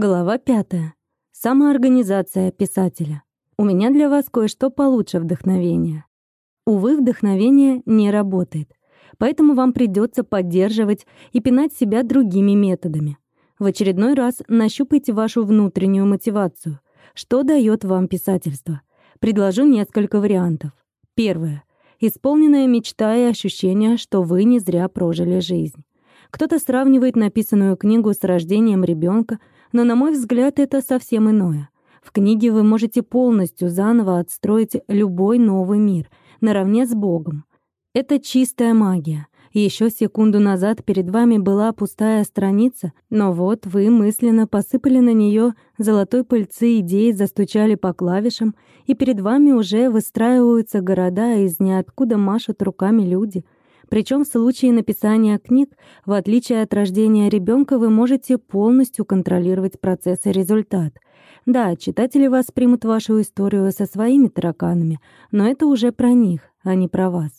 Глава пятая. Самоорганизация писателя. У меня для вас кое-что получше вдохновения. Увы, вдохновение не работает, поэтому вам придется поддерживать и пинать себя другими методами. В очередной раз нащупайте вашу внутреннюю мотивацию. Что дает вам писательство? Предложу несколько вариантов. Первое. Исполненная мечта и ощущение, что вы не зря прожили жизнь. Кто-то сравнивает написанную книгу с рождением ребенка, но, на мой взгляд, это совсем иное. В книге вы можете полностью заново отстроить любой новый мир, наравне с Богом. Это чистая магия. Еще секунду назад перед вами была пустая страница, но вот вы мысленно посыпали на нее золотой пыльцы идей, застучали по клавишам, и перед вами уже выстраиваются города, из ниоткуда машут руками люди — причем в случае написания книг, в отличие от рождения ребенка, вы можете полностью контролировать процесс и результат. Да, читатели воспримут вашу историю со своими тараканами, но это уже про них, а не про вас.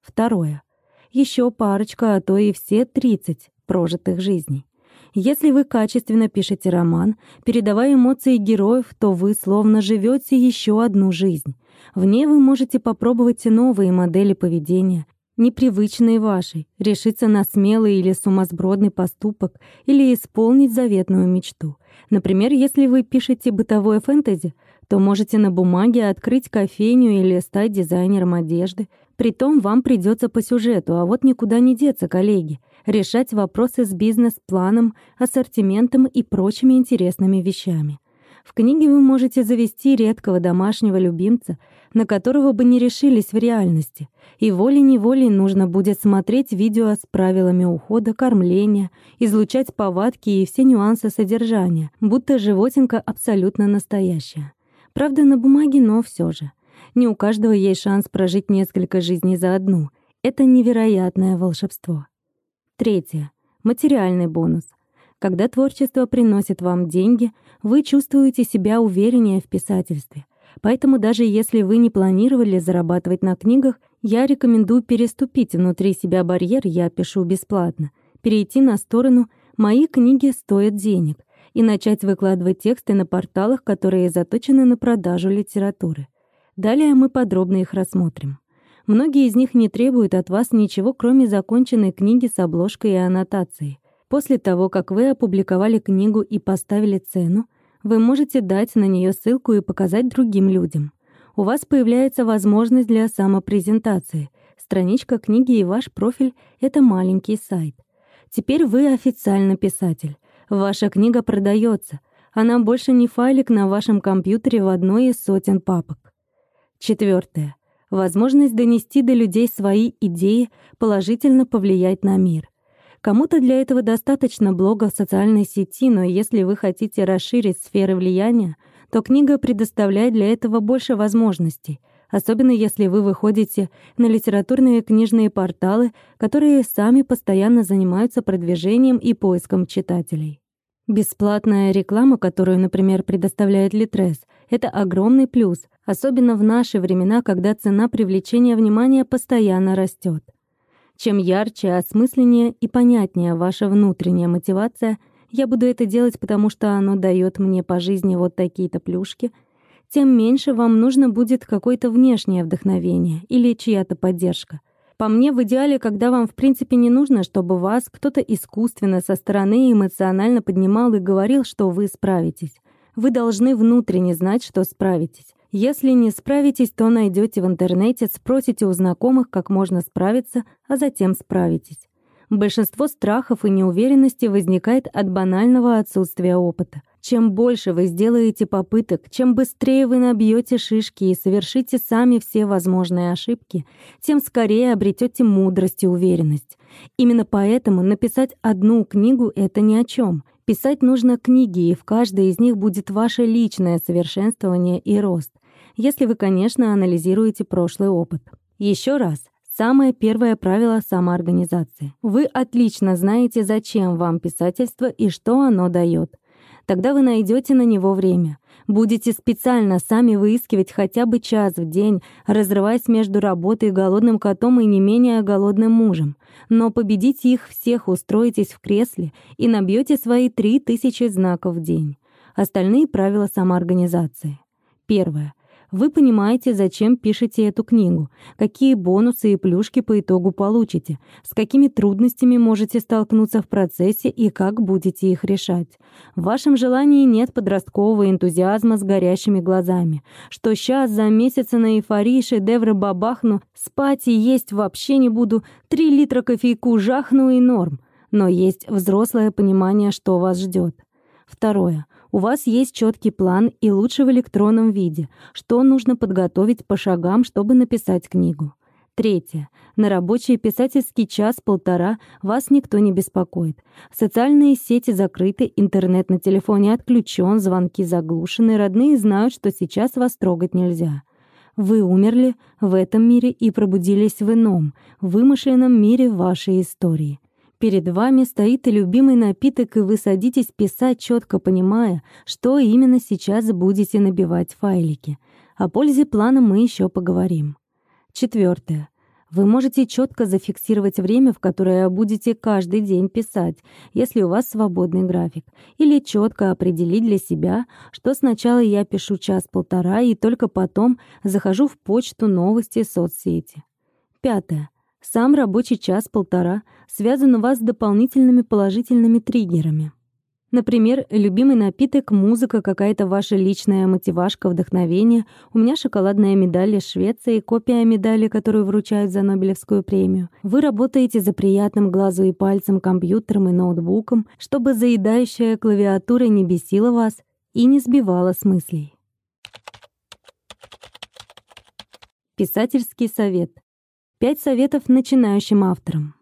Второе. Еще парочка, а то и все 30 прожитых жизней. Если вы качественно пишете роман, передавая эмоции героев, то вы словно живете еще одну жизнь. В ней вы можете попробовать новые модели поведения, непривычной вашей, решиться на смелый или сумасбродный поступок или исполнить заветную мечту. Например, если вы пишете бытовое фэнтези, то можете на бумаге открыть кофейню или стать дизайнером одежды. Притом вам придется по сюжету, а вот никуда не деться, коллеги, решать вопросы с бизнес-планом, ассортиментом и прочими интересными вещами. В книге вы можете завести редкого домашнего любимца, на которого бы не решились в реальности, и волей-неволей нужно будет смотреть видео с правилами ухода, кормления, излучать повадки и все нюансы содержания, будто животинка абсолютно настоящая. Правда, на бумаге, но все же. Не у каждого есть шанс прожить несколько жизней за одну. Это невероятное волшебство. Третье. Материальный бонус — когда творчество приносит вам деньги, вы чувствуете себя увереннее в писательстве. Поэтому даже если вы не планировали зарабатывать на книгах, я рекомендую переступить внутри себя барьер «я пишу бесплатно», перейти на сторону «мои книги стоят денег» и начать выкладывать тексты на порталах, которые заточены на продажу литературы. Далее мы подробно их рассмотрим. Многие из них не требуют от вас ничего, кроме законченной книги с обложкой и аннотацией. После того, как вы опубликовали книгу и поставили цену, вы можете дать на нее ссылку и показать другим людям. У вас появляется возможность для самопрезентации. Страничка книги и ваш профиль — это маленький сайт. Теперь вы официально писатель. Ваша книга продается. Она больше не файлик на вашем компьютере в одной из сотен папок. Четвертое. Возможность донести до людей свои идеи, положительно повлиять на мир. Кому-то для этого достаточно блога в социальной сети, но если вы хотите расширить сферы влияния, то книга предоставляет для этого больше возможностей, особенно если вы выходите на литературные книжные порталы, которые сами постоянно занимаются продвижением и поиском читателей. Бесплатная реклама, которую, например, предоставляет Литрес, это огромный плюс, особенно в наши времена, когда цена привлечения внимания постоянно растет. Чем ярче, осмысленнее и понятнее ваша внутренняя мотивация, я буду это делать, потому что оно дает мне по жизни вот такие-то плюшки, тем меньше вам нужно будет какое-то внешнее вдохновение или чья-то поддержка. По мне, в идеале, когда вам в принципе не нужно, чтобы вас кто-то искусственно со стороны эмоционально поднимал и говорил, что вы справитесь. Вы должны внутренне знать, что справитесь. Если не справитесь, то найдете в интернете, спросите у знакомых, как можно справиться, а затем справитесь. Большинство страхов и неуверенности возникает от банального отсутствия опыта. Чем больше вы сделаете попыток, чем быстрее вы набьете шишки и совершите сами все возможные ошибки, тем скорее обретете мудрость и уверенность. Именно поэтому написать одну книгу — это ни о чем. Писать нужно книги, и в каждой из них будет ваше личное совершенствование и рост если вы, конечно, анализируете прошлый опыт. Еще раз, самое первое правило самоорганизации. Вы отлично знаете, зачем вам писательство и что оно дает. Тогда вы найдете на него время. Будете специально сами выискивать хотя бы час в день, разрываясь между работой голодным котом и не менее голодным мужем. Но победите их всех, устроитесь в кресле и набьете свои три тысячи знаков в день. Остальные правила самоорганизации. Первое. Вы понимаете, зачем пишете эту книгу, какие бонусы и плюшки по итогу получите, с какими трудностями можете столкнуться в процессе и как будете их решать. В вашем желании нет подросткового энтузиазма с горящими глазами, что сейчас за месяц на эйфории шедевры бабахну, спать и есть вообще не буду, три литра кофейку жахну и норм. Но есть взрослое понимание, что вас ждет. Второе. У вас есть четкий план и лучше в электронном виде, что нужно подготовить по шагам, чтобы написать книгу. Третье. На рабочий писательский час-полтора вас никто не беспокоит. Социальные сети закрыты, интернет на телефоне отключен, звонки заглушены, родные знают, что сейчас вас трогать нельзя. Вы умерли в этом мире и пробудились в ином, вымышленном мире вашей истории. Перед вами стоит любимый напиток, и вы садитесь писать, четко понимая, что именно сейчас будете набивать файлики. О пользе плана мы еще поговорим. Четвертое. Вы можете четко зафиксировать время, в которое будете каждый день писать, если у вас свободный график, или четко определить для себя, что сначала я пишу час-полтора и только потом захожу в почту, новости, соцсети. Пятое. Сам рабочий час-полтора связан у вас с дополнительными положительными триггерами. Например, любимый напиток, музыка, какая-то ваша личная мотивашка, вдохновение. У меня шоколадная медаль из Швеции, копия медали, которую вручают за Нобелевскую премию. Вы работаете за приятным глазу и пальцем компьютером и ноутбуком, чтобы заедающая клавиатура не бесила вас и не сбивала с мыслей. Писательский совет. Пять советов начинающим авторам.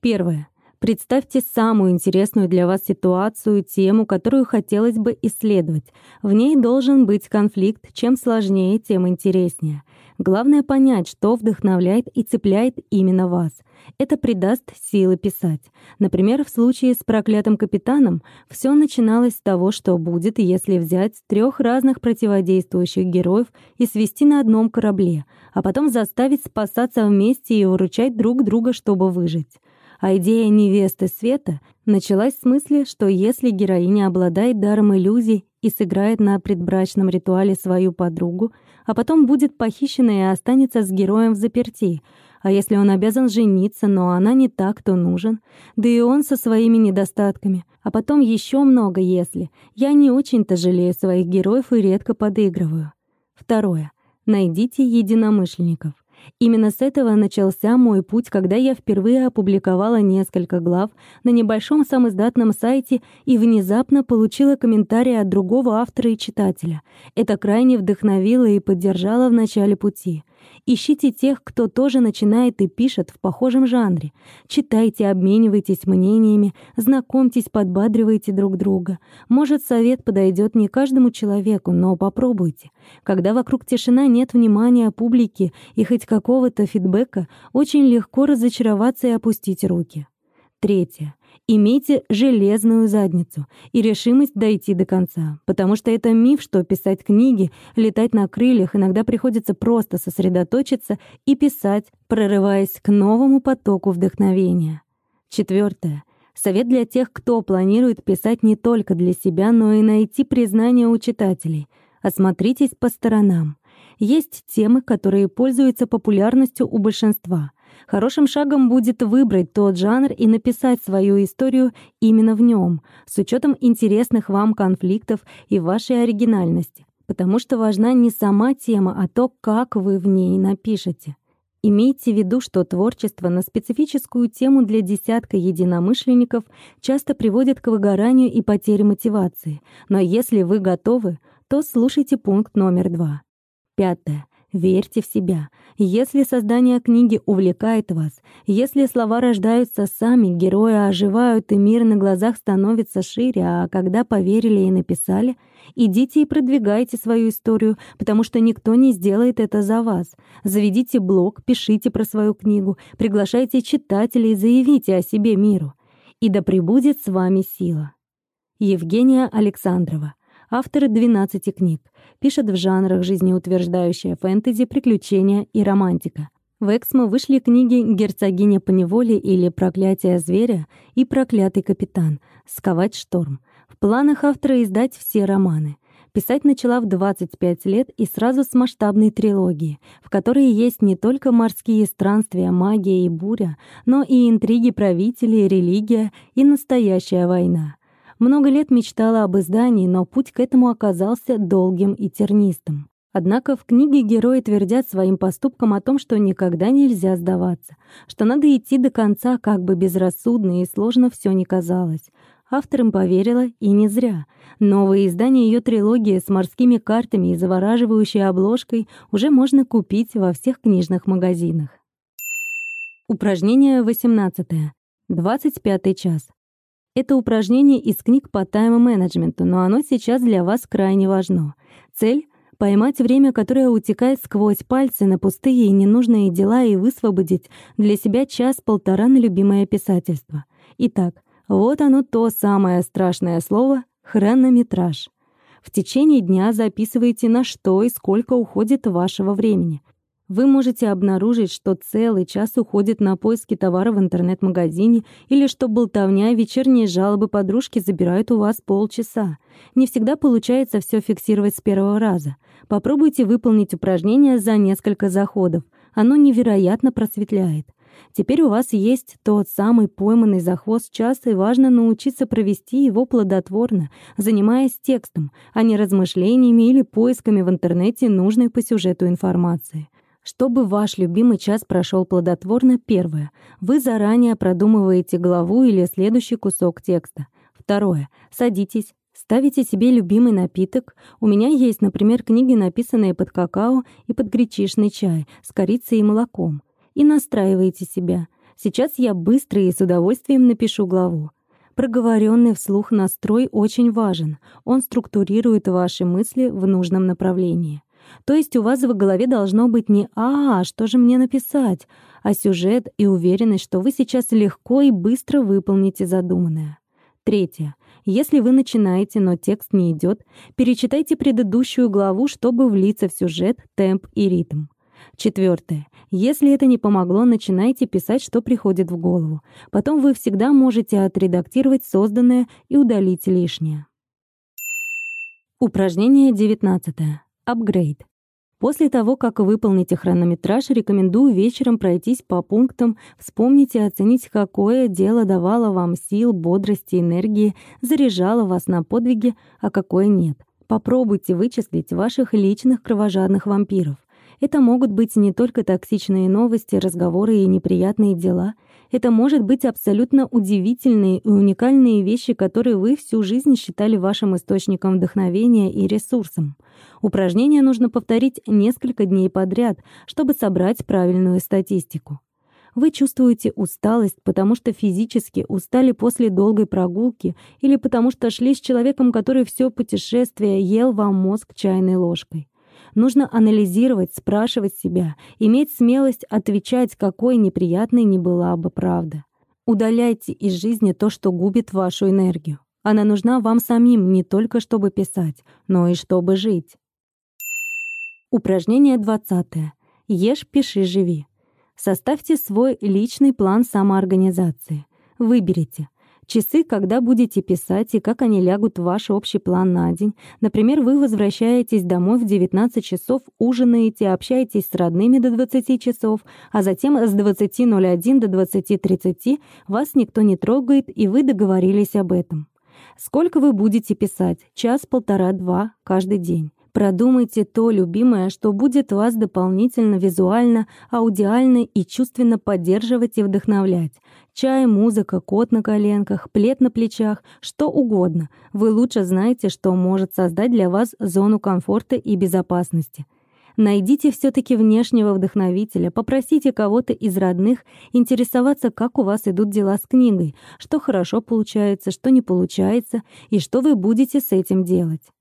Первое. Представьте самую интересную для вас ситуацию, тему, которую хотелось бы исследовать. В ней должен быть конфликт. Чем сложнее, тем интереснее. Главное понять, что вдохновляет и цепляет именно вас. Это придаст силы писать. Например, в случае с проклятым капитаном все начиналось с того, что будет, если взять трех разных противодействующих героев и свести на одном корабле, а потом заставить спасаться вместе и выручать друг друга, чтобы выжить. А идея невесты Света началась с мысли, что если героиня обладает даром иллюзий и сыграет на предбрачном ритуале свою подругу, а потом будет похищена и останется с героем в заперти, а если он обязан жениться, но она не так, кто нужен, да и он со своими недостатками, а потом еще много «если». Я не очень-то жалею своих героев и редко подыгрываю. Второе. Найдите единомышленников. Именно с этого начался мой путь, когда я впервые опубликовала несколько глав на небольшом самоиздатном сайте и внезапно получила комментарий от другого автора и читателя. Это крайне вдохновило и поддержало в начале пути. Ищите тех, кто тоже начинает и пишет в похожем жанре. Читайте, обменивайтесь мнениями, знакомьтесь, подбадривайте друг друга. Может, совет подойдет не каждому человеку, но попробуйте. Когда вокруг тишина нет внимания публики и хоть какого-то фидбэка, очень легко разочароваться и опустить руки. Третье. Имейте железную задницу и решимость дойти до конца, потому что это миф, что писать книги, летать на крыльях иногда приходится просто сосредоточиться и писать, прорываясь к новому потоку вдохновения. Четвертое. Совет для тех, кто планирует писать не только для себя, но и найти признание у читателей. Осмотритесь по сторонам. Есть темы, которые пользуются популярностью у большинства. Хорошим шагом будет выбрать тот жанр и написать свою историю именно в нем, с учетом интересных вам конфликтов и вашей оригинальности. Потому что важна не сама тема, а то, как вы в ней напишете. Имейте в виду, что творчество на специфическую тему для десятка единомышленников часто приводит к выгоранию и потере мотивации. Но если вы готовы, то слушайте пункт номер два. Пятое. Верьте в себя. Если создание книги увлекает вас, если слова рождаются сами, герои оживают и мир на глазах становится шире, а когда поверили и написали, идите и продвигайте свою историю, потому что никто не сделает это за вас. Заведите блог, пишите про свою книгу, приглашайте читателей, заявите о себе миру. И да пребудет с вами сила. Евгения Александрова. Автор 12 книг. Пишет в жанрах жизнеутверждающая фэнтези, приключения и романтика. В Эксмо вышли книги «Герцогиня по неволе» или «Проклятие зверя» и «Проклятый капитан. Сковать шторм». В планах автора издать все романы. Писать начала в 25 лет и сразу с масштабной трилогии, в которой есть не только морские странствия, магия и буря, но и интриги правителей, религия и настоящая война. Много лет мечтала об издании, но путь к этому оказался долгим и тернистым. Однако в книге герои твердят своим поступкам о том, что никогда нельзя сдаваться, что надо идти до конца, как бы безрассудно и сложно все ни казалось, Автор им поверила, и не зря. Новое издание ее трилогии с морскими картами и завораживающей обложкой уже можно купить во всех книжных магазинах. Упражнение 18. 25 час. Это упражнение из книг по тайм-менеджменту, но оно сейчас для вас крайне важно. Цель — поймать время, которое утекает сквозь пальцы на пустые и ненужные дела и высвободить для себя час-полтора на любимое писательство. Итак, вот оно то самое страшное слово «хронометраж». В течение дня записывайте, на что и сколько уходит вашего времени. Вы можете обнаружить, что целый час уходит на поиски товара в интернет-магазине или что болтовня и вечерние жалобы подружки забирают у вас полчаса. Не всегда получается все фиксировать с первого раза. Попробуйте выполнить упражнение за несколько заходов. Оно невероятно просветляет. Теперь у вас есть тот самый пойманный за хвост час, и важно научиться провести его плодотворно, занимаясь текстом, а не размышлениями или поисками в интернете нужной по сюжету информации. Чтобы ваш любимый час прошел плодотворно, первое. Вы заранее продумываете главу или следующий кусок текста. Второе. Садитесь, Ставите себе любимый напиток. У меня есть, например, книги, написанные под какао и под гречишный чай с корицей и молоком и настраиваете себя. Сейчас я быстро и с удовольствием напишу главу. Проговоренный вслух настрой очень важен. Он структурирует ваши мысли в нужном направлении. То есть у вас в голове должно быть не «А, что же мне написать?», а сюжет и уверенность, что вы сейчас легко и быстро выполните задуманное. Третье. Если вы начинаете, но текст не идет, перечитайте предыдущую главу, чтобы влиться в сюжет, темп и ритм. Четвертое. Если это не помогло, начинайте писать, что приходит в голову. Потом вы всегда можете отредактировать созданное и удалить лишнее. Упражнение 19. Апгрейд. После того, как выполните хронометраж, рекомендую вечером пройтись по пунктам, вспомнить и оценить, какое дело давало вам сил, бодрости, энергии, заряжало вас на подвиги, а какое нет. Попробуйте вычислить ваших личных кровожадных вампиров. Это могут быть не только токсичные новости, разговоры и неприятные дела. Это может быть абсолютно удивительные и уникальные вещи, которые вы всю жизнь считали вашим источником вдохновения и ресурсом. Упражнение нужно повторить несколько дней подряд, чтобы собрать правильную статистику. Вы чувствуете усталость, потому что физически устали после долгой прогулки или потому что шли с человеком, который все путешествие ел вам мозг чайной ложкой. Нужно анализировать, спрашивать себя, иметь смелость отвечать, какой неприятной не была бы правда. Удаляйте из жизни то, что губит вашу энергию. Она нужна вам самим не только чтобы писать, но и чтобы жить. Упражнение 20. Ешь, пиши, живи. Составьте свой личный план самоорганизации. Выберите, часы, когда будете писать и как они лягут в ваш общий план на день. Например, вы возвращаетесь домой в 19 часов, ужинаете, общаетесь с родными до 20 часов, а затем с 20.01 до 20.30 вас никто не трогает, и вы договорились об этом. Сколько вы будете писать? Час, полтора, два каждый день. Продумайте то любимое, что будет вас дополнительно визуально, аудиально и чувственно поддерживать и вдохновлять. Чай, музыка, кот на коленках, плед на плечах, что угодно. Вы лучше знаете, что может создать для вас зону комфорта и безопасности. Найдите все-таки внешнего вдохновителя, попросите кого-то из родных интересоваться, как у вас идут дела с книгой, что хорошо получается, что не получается, и что вы будете с этим делать.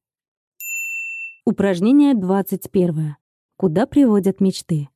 Упражнение 21. Куда приводят мечты?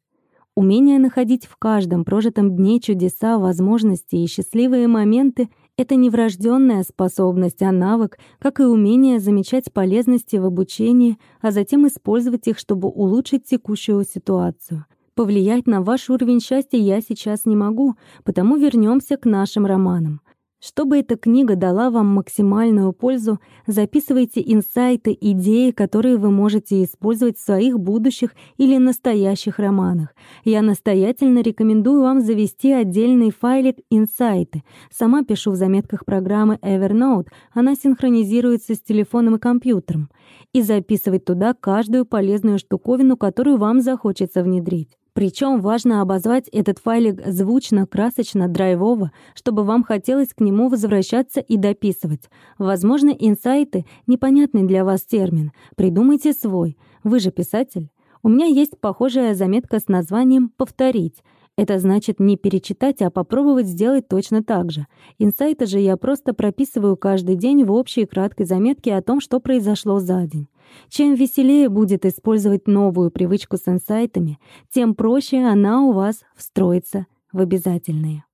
Умение находить в каждом прожитом дне чудеса, возможности и счастливые моменты Это не врожденная способность, а навык, как и умение замечать полезности в обучении, а затем использовать их, чтобы улучшить текущую ситуацию. Повлиять на ваш уровень счастья я сейчас не могу, потому вернемся к нашим романам. Чтобы эта книга дала вам максимальную пользу, записывайте инсайты, идеи, которые вы можете использовать в своих будущих или настоящих романах. Я настоятельно рекомендую вам завести отдельный файлик «Инсайты». Сама пишу в заметках программы Evernote, она синхронизируется с телефоном и компьютером, и записывать туда каждую полезную штуковину, которую вам захочется внедрить. Причем важно обозвать этот файлик звучно, красочно, драйвово, чтобы вам хотелось к нему возвращаться и дописывать. Возможно, инсайты — непонятный для вас термин. Придумайте свой. Вы же писатель. У меня есть похожая заметка с названием «Повторить». Это значит не перечитать, а попробовать сделать точно так же. Инсайты же я просто прописываю каждый день в общей краткой заметке о том, что произошло за день. Чем веселее будет использовать новую привычку с инсайтами, тем проще она у вас встроится в обязательные.